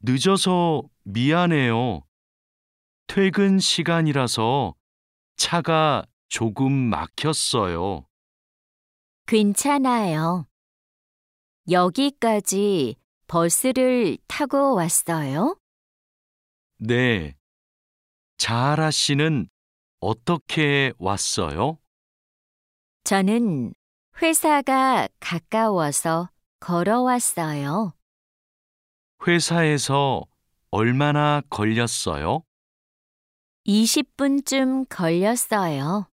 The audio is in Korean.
늦어서 미안해요. 퇴근 시간이라서 차가 조금 막혔어요. 괜찮아요. 여기까지 버스를 타고 왔어요? 네. 자하라 씨는 어떻게 왔어요? 저는 회사가 가까워서 걸어왔어요. 회사에서 얼마나 걸렸어요? 20분쯤 걸렸어요.